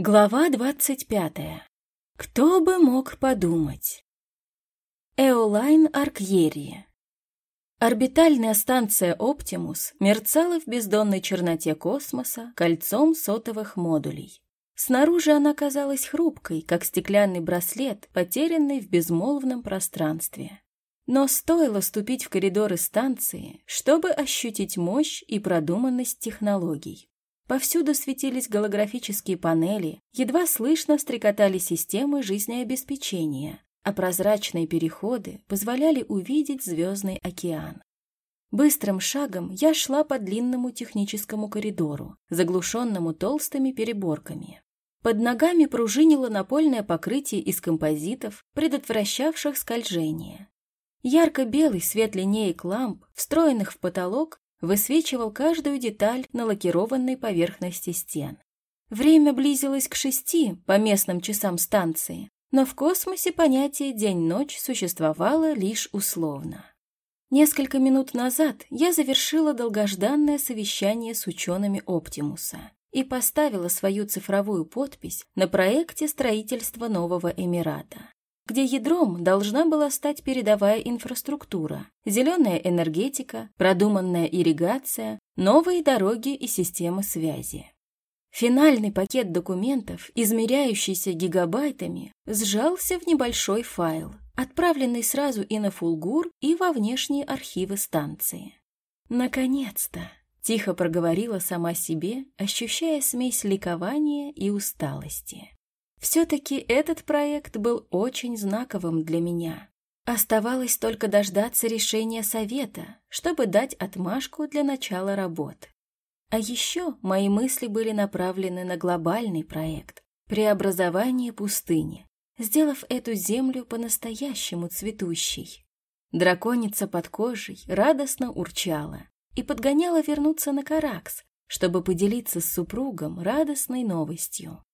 Глава двадцать пятая. Кто бы мог подумать? Эолайн Аркьерии. Орбитальная станция «Оптимус» мерцала в бездонной черноте космоса кольцом сотовых модулей. Снаружи она казалась хрупкой, как стеклянный браслет, потерянный в безмолвном пространстве. Но стоило ступить в коридоры станции, чтобы ощутить мощь и продуманность технологий. Повсюду светились голографические панели, едва слышно стрекотали системы жизнеобеспечения, а прозрачные переходы позволяли увидеть звездный океан. Быстрым шагом я шла по длинному техническому коридору, заглушенному толстыми переборками. Под ногами пружинило напольное покрытие из композитов, предотвращавших скольжение. Ярко-белый свет линеек ламп, встроенных в потолок, высвечивал каждую деталь на лакированной поверхности стен. Время близилось к шести по местным часам станции, но в космосе понятие «день-ночь» существовало лишь условно. Несколько минут назад я завершила долгожданное совещание с учеными Оптимуса и поставила свою цифровую подпись на проекте строительства нового Эмирата где ядром должна была стать передовая инфраструктура, зеленая энергетика, продуманная ирригация, новые дороги и системы связи. Финальный пакет документов, измеряющийся гигабайтами, сжался в небольшой файл, отправленный сразу и на Фулгур, и во внешние архивы станции. «Наконец-то!» — тихо проговорила сама себе, ощущая смесь ликования и усталости. Все-таки этот проект был очень знаковым для меня. Оставалось только дождаться решения совета, чтобы дать отмашку для начала работ. А еще мои мысли были направлены на глобальный проект – преобразование пустыни, сделав эту землю по-настоящему цветущей. Драконица под кожей радостно урчала и подгоняла вернуться на Каракс, чтобы поделиться с супругом радостной новостью.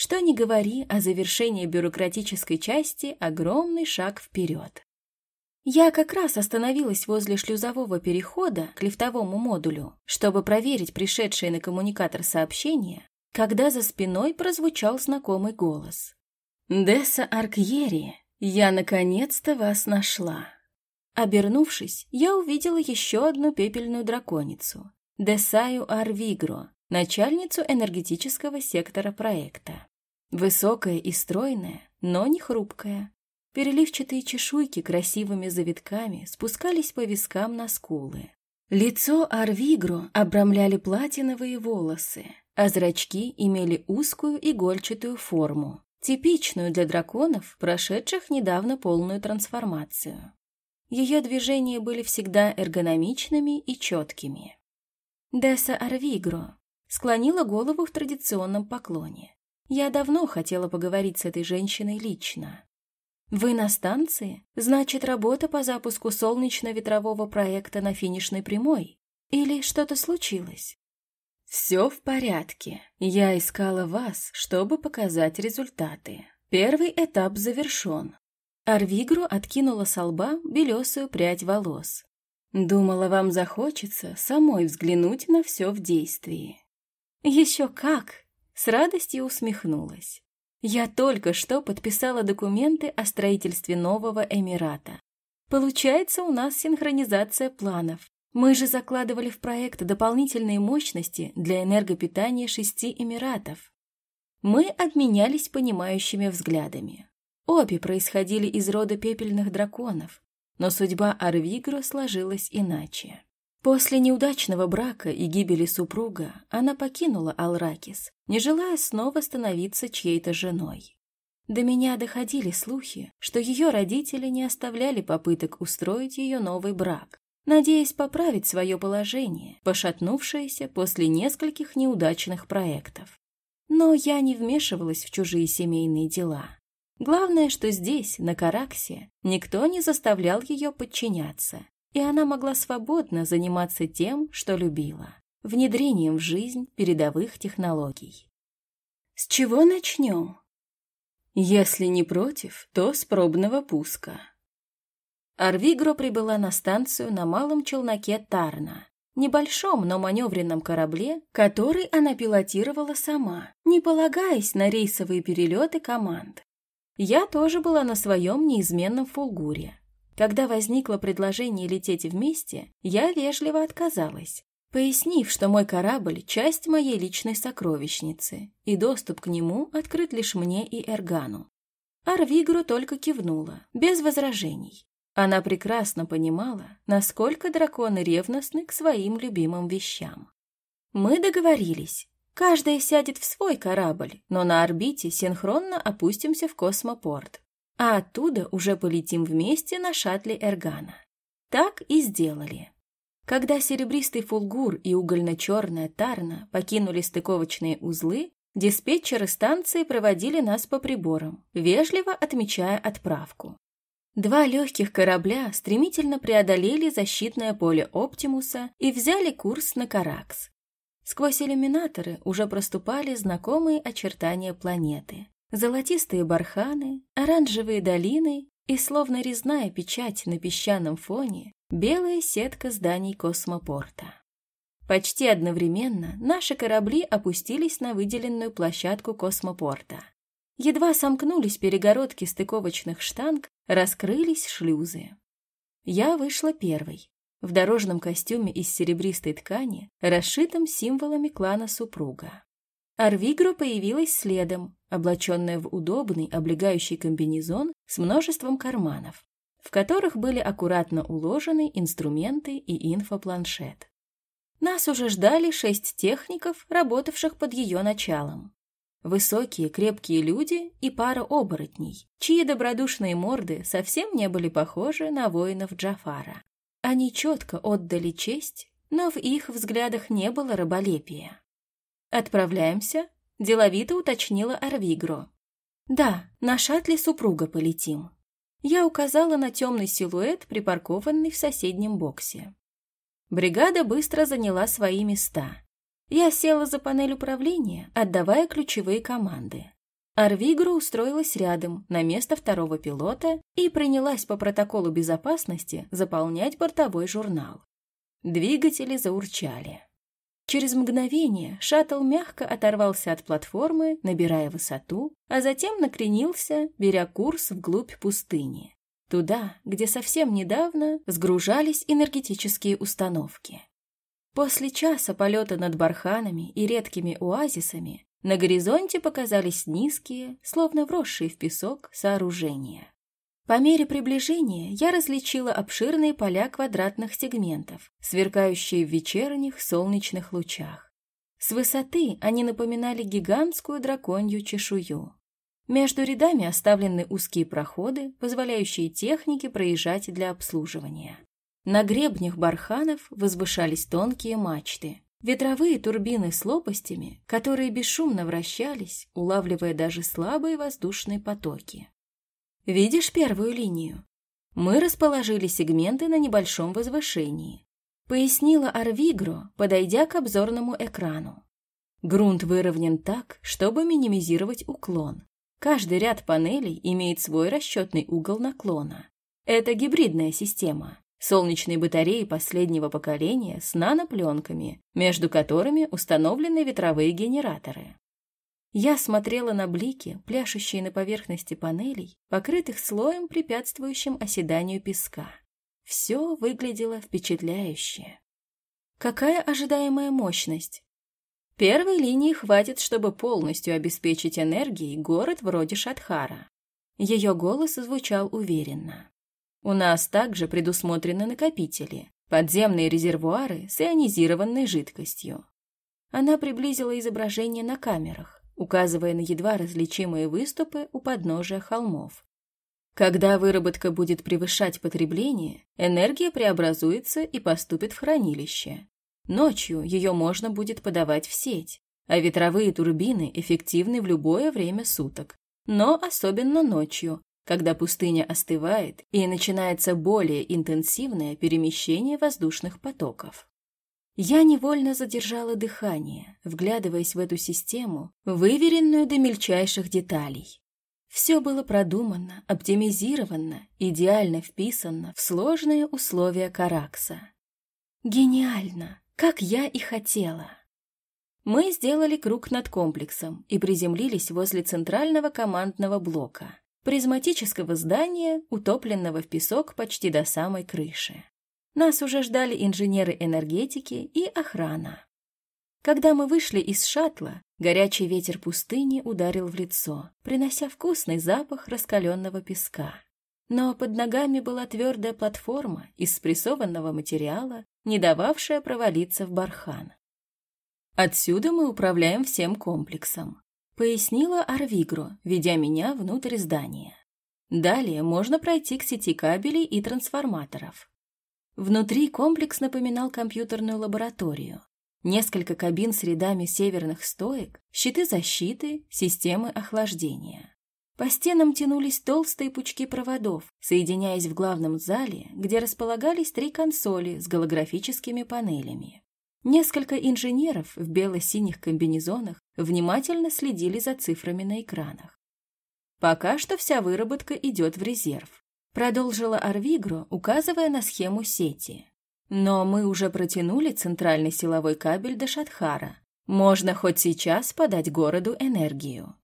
Что ни говори, о завершении бюрократической части – огромный шаг вперед. Я как раз остановилась возле шлюзового перехода к лифтовому модулю, чтобы проверить пришедшее на коммуникатор сообщение, когда за спиной прозвучал знакомый голос. «Десса Аркьери, я наконец-то вас нашла». Обернувшись, я увидела еще одну пепельную драконицу – Десаю Арвигро, начальницу энергетического сектора проекта. Высокая и стройная, но не хрупкая. Переливчатые чешуйки красивыми завитками спускались по вискам на скулы. Лицо Арвигро обрамляли платиновые волосы, а зрачки имели узкую игольчатую форму, типичную для драконов, прошедших недавно полную трансформацию. Ее движения были всегда эргономичными и четкими. Деса Арвигро склонила голову в традиционном поклоне. Я давно хотела поговорить с этой женщиной лично. Вы на станции? Значит, работа по запуску солнечно-ветрового проекта на финишной прямой? Или что-то случилось? Все в порядке. Я искала вас, чтобы показать результаты. Первый этап завершен. Арвигру откинула со лба белесую прядь волос. Думала, вам захочется самой взглянуть на все в действии. Еще как! С радостью усмехнулась. Я только что подписала документы о строительстве нового Эмирата. Получается, у нас синхронизация планов. Мы же закладывали в проект дополнительные мощности для энергопитания шести Эмиратов. Мы обменялись понимающими взглядами. Обе происходили из рода пепельных драконов, но судьба Арвигро сложилась иначе. После неудачного брака и гибели супруга она покинула Алракис, не желая снова становиться чьей-то женой. До меня доходили слухи, что ее родители не оставляли попыток устроить ее новый брак, надеясь поправить свое положение, пошатнувшееся после нескольких неудачных проектов. Но я не вмешивалась в чужие семейные дела. Главное, что здесь, на Караксе, никто не заставлял ее подчиняться, и она могла свободно заниматься тем, что любила, внедрением в жизнь передовых технологий. С чего начнем? Если не против, то с пробного пуска. Арвигро прибыла на станцию на малом челноке Тарна, небольшом, но маневренном корабле, который она пилотировала сама, не полагаясь на рейсовые перелеты команд. Я тоже была на своем неизменном фулгуре. Когда возникло предложение лететь вместе, я вежливо отказалась, пояснив, что мой корабль — часть моей личной сокровищницы, и доступ к нему открыт лишь мне и Эргану. Арвигру только кивнула, без возражений. Она прекрасно понимала, насколько драконы ревностны к своим любимым вещам. Мы договорились. Каждая сядет в свой корабль, но на орбите синхронно опустимся в космопорт. А оттуда уже полетим вместе на шаттле Эргана. Так и сделали. Когда серебристый фулгур и угольно-черная тарна покинули стыковочные узлы, диспетчеры станции проводили нас по приборам, вежливо отмечая отправку. Два легких корабля стремительно преодолели защитное поле Оптимуса и взяли курс на Каракс. Сквозь иллюминаторы уже проступали знакомые очертания планеты. Золотистые барханы, оранжевые долины и, словно резная печать на песчаном фоне, белая сетка зданий космопорта. Почти одновременно наши корабли опустились на выделенную площадку космопорта. Едва сомкнулись перегородки стыковочных штанг, раскрылись шлюзы. Я вышла первой, в дорожном костюме из серебристой ткани, расшитом символами клана супруга. Арвигро появилась следом, облаченная в удобный облегающий комбинезон с множеством карманов, в которых были аккуратно уложены инструменты и инфопланшет. Нас уже ждали шесть техников, работавших под ее началом. Высокие, крепкие люди и пара оборотней, чьи добродушные морды совсем не были похожи на воинов Джафара. Они четко отдали честь, но в их взглядах не было раболепия. «Отправляемся?» – деловито уточнила Арвигро. «Да, на шаттле супруга полетим». Я указала на темный силуэт, припаркованный в соседнем боксе. Бригада быстро заняла свои места. Я села за панель управления, отдавая ключевые команды. Арвигра устроилась рядом, на место второго пилота, и принялась по протоколу безопасности заполнять бортовой журнал. Двигатели заурчали. Через мгновение шаттл мягко оторвался от платформы, набирая высоту, а затем накренился, беря курс вглубь пустыни. Туда, где совсем недавно сгружались энергетические установки. После часа полета над барханами и редкими оазисами на горизонте показались низкие, словно вросшие в песок, сооружения. По мере приближения я различила обширные поля квадратных сегментов, сверкающие в вечерних солнечных лучах. С высоты они напоминали гигантскую драконью чешую. Между рядами оставлены узкие проходы, позволяющие технике проезжать для обслуживания. На гребнях барханов возвышались тонкие мачты, ветровые турбины с лопастями, которые бесшумно вращались, улавливая даже слабые воздушные потоки. Видишь первую линию? Мы расположили сегменты на небольшом возвышении, пояснила Арвигро, подойдя к обзорному экрану. Грунт выровнен так, чтобы минимизировать уклон. Каждый ряд панелей имеет свой расчетный угол наклона. Это гибридная система. Солнечные батареи последнего поколения с нанопленками, между которыми установлены ветровые генераторы. Я смотрела на блики, пляшущие на поверхности панелей, покрытых слоем, препятствующим оседанию песка. Все выглядело впечатляюще. Какая ожидаемая мощность? Первой линии хватит, чтобы полностью обеспечить энергией город вроде Шатхара. Ее голос звучал уверенно. У нас также предусмотрены накопители, подземные резервуары с ионизированной жидкостью. Она приблизила изображение на камерах, указывая на едва различимые выступы у подножия холмов. Когда выработка будет превышать потребление, энергия преобразуется и поступит в хранилище. Ночью ее можно будет подавать в сеть, а ветровые турбины эффективны в любое время суток, но особенно ночью, когда пустыня остывает и начинается более интенсивное перемещение воздушных потоков. Я невольно задержала дыхание, вглядываясь в эту систему, выверенную до мельчайших деталей. Все было продумано, оптимизировано, идеально вписано в сложные условия Каракса. Гениально! как я и хотела. Мы сделали круг над комплексом и приземлились возле центрального командного блока, призматического здания, утопленного в песок почти до самой крыши. Нас уже ждали инженеры энергетики и охрана. Когда мы вышли из шаттла, горячий ветер пустыни ударил в лицо, принося вкусный запах раскаленного песка. Но под ногами была твердая платформа из спрессованного материала, не дававшая провалиться в бархан. «Отсюда мы управляем всем комплексом», — пояснила Арвигро, ведя меня внутрь здания. Далее можно пройти к сети кабелей и трансформаторов. Внутри комплекс напоминал компьютерную лабораторию. Несколько кабин с рядами северных стоек, щиты защиты, системы охлаждения. По стенам тянулись толстые пучки проводов, соединяясь в главном зале, где располагались три консоли с голографическими панелями. Несколько инженеров в бело-синих комбинезонах внимательно следили за цифрами на экранах. «Пока что вся выработка идет в резерв», продолжила Арвигро, указывая на схему сети. «Но мы уже протянули центральный силовой кабель до Шатхара. Можно хоть сейчас подать городу энергию».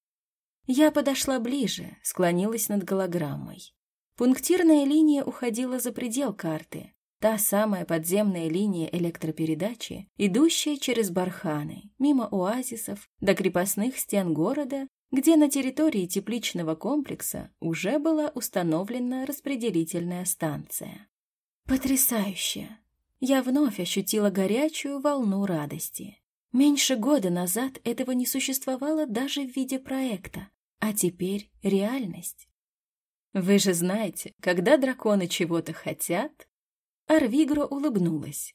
Я подошла ближе, склонилась над голограммой. Пунктирная линия уходила за предел карты. Та самая подземная линия электропередачи, идущая через барханы, мимо оазисов, до крепостных стен города, где на территории тепличного комплекса уже была установлена распределительная станция. Потрясающе! Я вновь ощутила горячую волну радости. Меньше года назад этого не существовало даже в виде проекта. А теперь реальность. Вы же знаете, когда драконы чего-то хотят... Арвигро улыбнулась.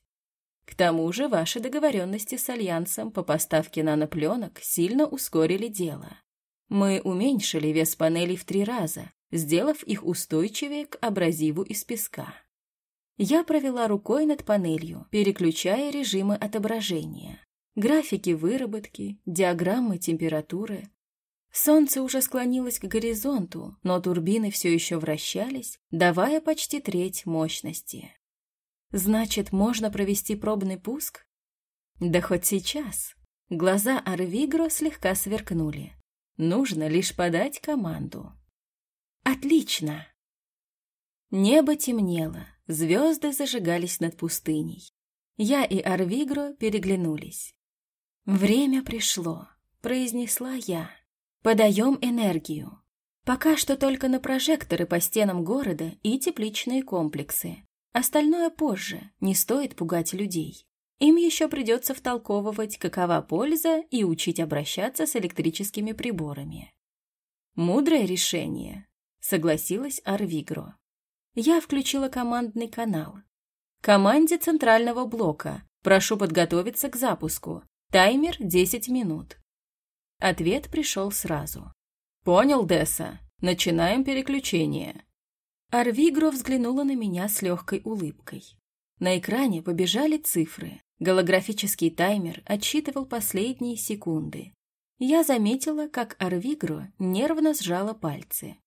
К тому же ваши договоренности с Альянсом по поставке нанопленок сильно ускорили дело. Мы уменьшили вес панелей в три раза, сделав их устойчивее к абразиву из песка. Я провела рукой над панелью, переключая режимы отображения. Графики выработки, диаграммы температуры, Солнце уже склонилось к горизонту, но турбины все еще вращались, давая почти треть мощности. Значит, можно провести пробный пуск? Да хоть сейчас. Глаза Арвигро слегка сверкнули. Нужно лишь подать команду. Отлично! Небо темнело, звезды зажигались над пустыней. Я и Арвигро переглянулись. «Время пришло», — произнесла я. Подаем энергию. Пока что только на прожекторы по стенам города и тепличные комплексы. Остальное позже, не стоит пугать людей. Им еще придется втолковывать, какова польза и учить обращаться с электрическими приборами. Мудрое решение, согласилась Арвигро. Я включила командный канал. Команде центрального блока. Прошу подготовиться к запуску. Таймер 10 минут. Ответ пришел сразу. «Понял, Десса. Начинаем переключение». Арвигро взглянула на меня с легкой улыбкой. На экране побежали цифры. Голографический таймер отсчитывал последние секунды. Я заметила, как Арвигро нервно сжала пальцы.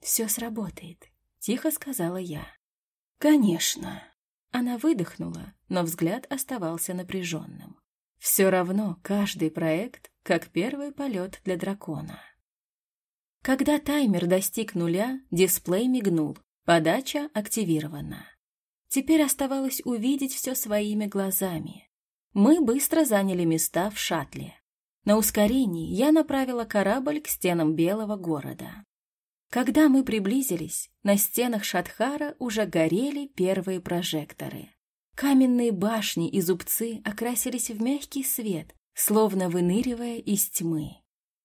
«Все сработает», — тихо сказала я. «Конечно». Она выдохнула, но взгляд оставался напряженным. Все равно каждый проект как первый полет для дракона. Когда таймер достиг нуля, дисплей мигнул, подача активирована. Теперь оставалось увидеть все своими глазами. Мы быстро заняли места в шаттле. На ускорении я направила корабль к стенам Белого города. Когда мы приблизились, на стенах Шатхара уже горели первые прожекторы. Каменные башни и зубцы окрасились в мягкий свет, словно выныривая из тьмы.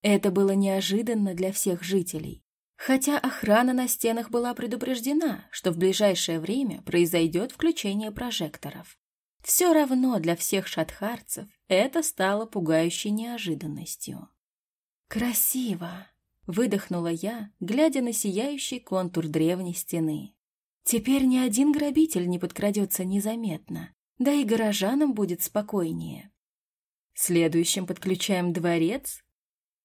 Это было неожиданно для всех жителей, хотя охрана на стенах была предупреждена, что в ближайшее время произойдет включение прожекторов. Все равно для всех шатхарцев это стало пугающей неожиданностью. «Красиво!» — выдохнула я, глядя на сияющий контур древней стены. «Теперь ни один грабитель не подкрадется незаметно, да и горожанам будет спокойнее». Следующим подключаем дворец.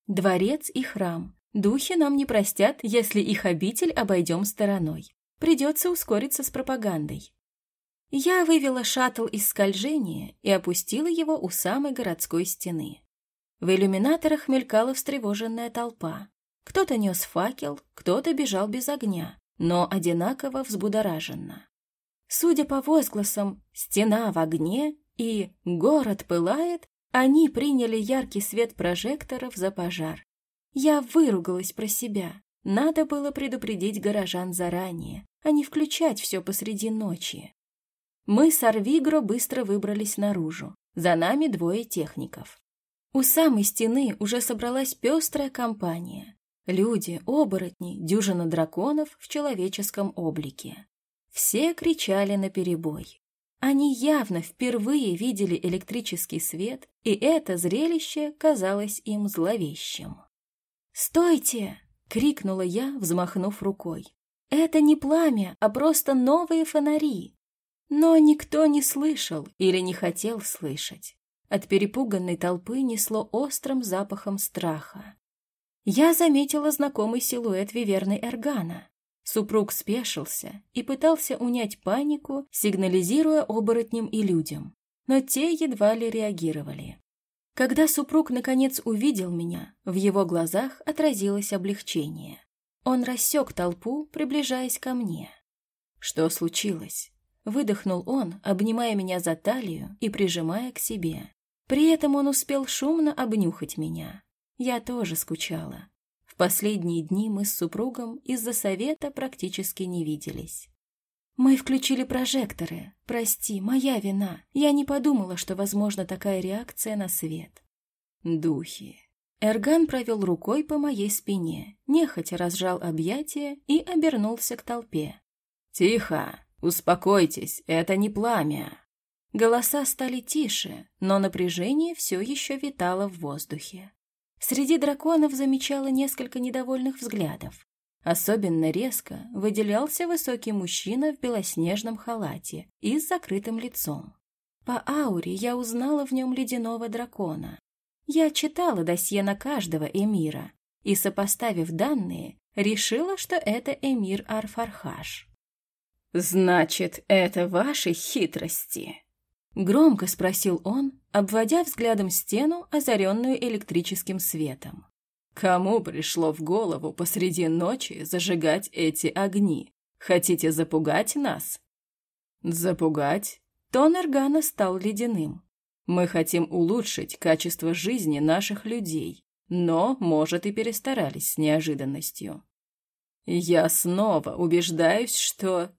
Дворец и храм. Духи нам не простят, если их обитель обойдем стороной. Придется ускориться с пропагандой. Я вывела шаттл из скольжения и опустила его у самой городской стены. В иллюминаторах мелькала встревоженная толпа. Кто-то нес факел, кто-то бежал без огня, но одинаково взбудораженно. Судя по возгласам «стена в огне» и «город пылает», они приняли яркий свет прожекторов за пожар. Я выругалась про себя. Надо было предупредить горожан заранее, а не включать все посреди ночи. Мы с Арвигро быстро выбрались наружу. За нами двое техников. У самой стены уже собралась пестрая компания. Люди, оборотни, дюжина драконов в человеческом облике. Все кричали наперебой. Они явно впервые видели электрический свет, и это зрелище казалось им зловещим. «Стойте!» — крикнула я, взмахнув рукой. «Это не пламя, а просто новые фонари!» Но никто не слышал или не хотел слышать. От перепуганной толпы несло острым запахом страха. Я заметила знакомый силуэт Виверны Эргана. Супруг спешился и пытался унять панику, сигнализируя оборотням и людям, но те едва ли реагировали. Когда супруг наконец увидел меня, в его глазах отразилось облегчение. Он рассек толпу, приближаясь ко мне. Что случилось? Выдохнул он, обнимая меня за талию и прижимая к себе. При этом он успел шумно обнюхать меня. Я тоже скучала. В последние дни мы с супругом из-за совета практически не виделись. Мы включили прожекторы. Прости, моя вина. Я не подумала, что возможна такая реакция на свет. Духи. Эрган провел рукой по моей спине, нехотя разжал объятия и обернулся к толпе. «Тихо! Успокойтесь, это не пламя!» Голоса стали тише, но напряжение все еще витало в воздухе. Среди драконов замечала несколько недовольных взглядов. Особенно резко выделялся высокий мужчина в белоснежном халате и с закрытым лицом. По ауре я узнала в нем ледяного дракона. Я читала досье на каждого эмира и, сопоставив данные, решила, что это эмир Арфархаш. «Значит, это ваши хитрости?» Громко спросил он, обводя взглядом стену, озаренную электрическим светом. «Кому пришло в голову посреди ночи зажигать эти огни? Хотите запугать нас?» «Запугать?» Тон Эргана стал ледяным. «Мы хотим улучшить качество жизни наших людей, но, может, и перестарались с неожиданностью. Я снова убеждаюсь, что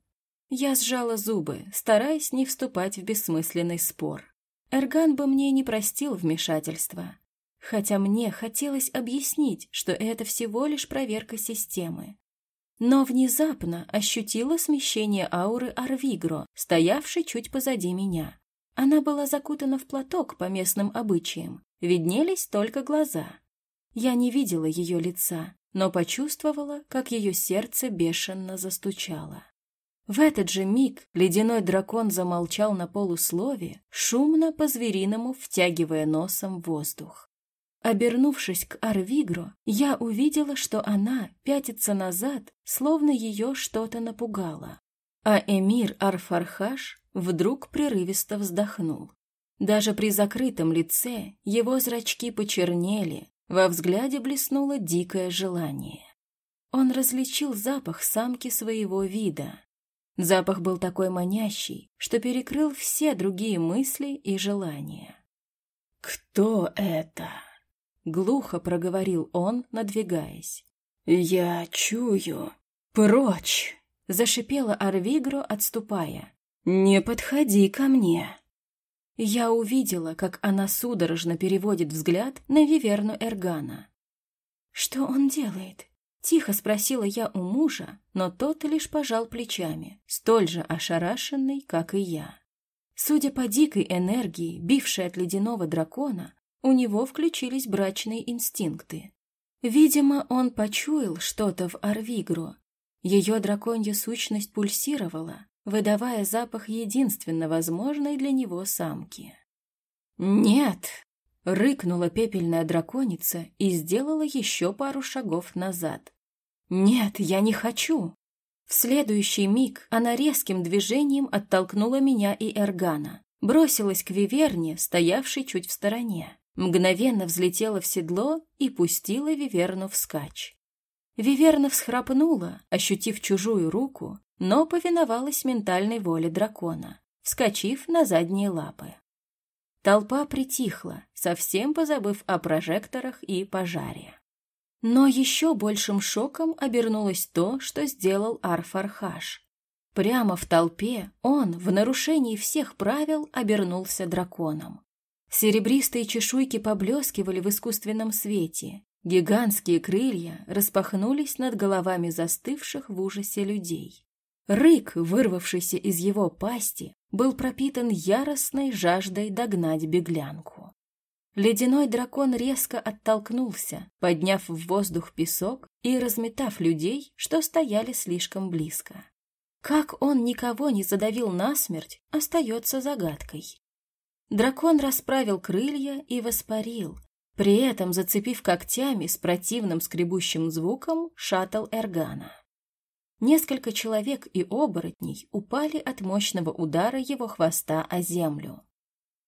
я сжала зубы, стараясь не вступать в бессмысленный спор. Эрган бы мне не простил вмешательства. Хотя мне хотелось объяснить, что это всего лишь проверка системы. Но внезапно ощутила смещение ауры Арвигро, стоявшей чуть позади меня. Она была закутана в платок по местным обычаям, виднелись только глаза. Я не видела ее лица, но почувствовала, как ее сердце бешено застучало. В этот же миг ледяной дракон замолчал на полуслове, шумно по-звериному втягивая носом воздух. Обернувшись к Арвигро, я увидела, что она пятится назад, словно ее что-то напугало. А эмир Арфархаш вдруг прерывисто вздохнул. Даже при закрытом лице его зрачки почернели, во взгляде блеснуло дикое желание. Он различил запах самки своего вида, Запах был такой манящий, что перекрыл все другие мысли и желания. «Кто это?» — глухо проговорил он, надвигаясь. «Я чую. Прочь!» — зашипела Арвигро, отступая. «Не подходи ко мне!» Я увидела, как она судорожно переводит взгляд на Виверну Эргана. «Что он делает? Тихо спросила я у мужа, но тот лишь пожал плечами, столь же ошарашенный, как и я. Судя по дикой энергии, бившей от ледяного дракона, у него включились брачные инстинкты. Видимо, он почуял что-то в Арвигро. Ее драконья сущность пульсировала, выдавая запах единственно возможной для него самки. «Нет!» Рыкнула пепельная драконица и сделала еще пару шагов назад. «Нет, я не хочу!» В следующий миг она резким движением оттолкнула меня и Эргана, бросилась к Виверне, стоявшей чуть в стороне, мгновенно взлетела в седло и пустила Виверну вскачь. Виверна всхрапнула, ощутив чужую руку, но повиновалась ментальной воле дракона, вскочив на задние лапы. Толпа притихла, совсем позабыв о прожекторах и пожаре. Но еще большим шоком обернулось то, что сделал Арфархаш. Прямо в толпе он, в нарушении всех правил, обернулся драконом. Серебристые чешуйки поблескивали в искусственном свете. Гигантские крылья распахнулись над головами застывших в ужасе людей. Рык, вырвавшийся из его пасти, был пропитан яростной жаждой догнать беглянку. Ледяной дракон резко оттолкнулся, подняв в воздух песок и разметав людей, что стояли слишком близко. Как он никого не задавил насмерть, остается загадкой. Дракон расправил крылья и воспарил, при этом зацепив когтями с противным скребущим звуком шаттл Эргана. Несколько человек и оборотней упали от мощного удара его хвоста о землю.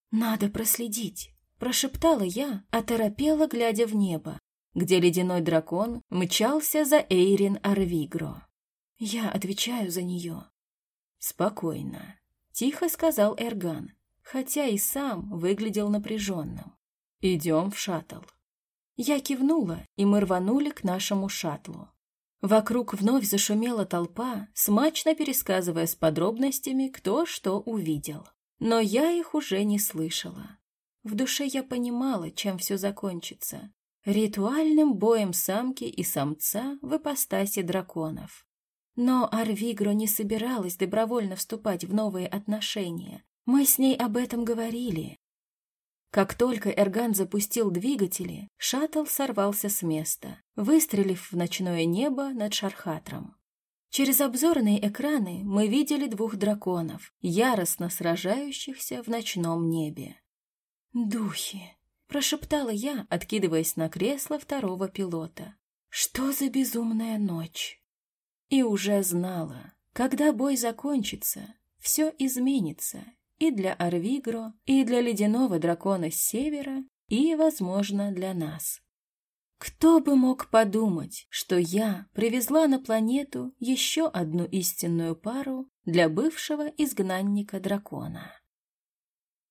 «Надо проследить», Прошептала я, оторопела, глядя в небо, где ледяной дракон мчался за Эйрин Арвигро. Я отвечаю за нее. Спокойно. Тихо сказал Эрган, хотя и сам выглядел напряженным. Идем в шаттл. Я кивнула, и мы рванули к нашему шаттлу. Вокруг вновь зашумела толпа, смачно пересказывая с подробностями, кто что увидел. Но я их уже не слышала. В душе я понимала, чем все закончится. Ритуальным боем самки и самца в ипостаси драконов. Но Арвигро не собиралась добровольно вступать в новые отношения. Мы с ней об этом говорили. Как только Эрган запустил двигатели, шаттл сорвался с места, выстрелив в ночное небо над Шархатром. Через обзорные экраны мы видели двух драконов, яростно сражающихся в ночном небе. «Духи!» — прошептала я, откидываясь на кресло второго пилота. «Что за безумная ночь?» И уже знала, когда бой закончится, все изменится и для Арвигро, и для ледяного дракона с севера, и, возможно, для нас. Кто бы мог подумать, что я привезла на планету еще одну истинную пару для бывшего изгнанника дракона?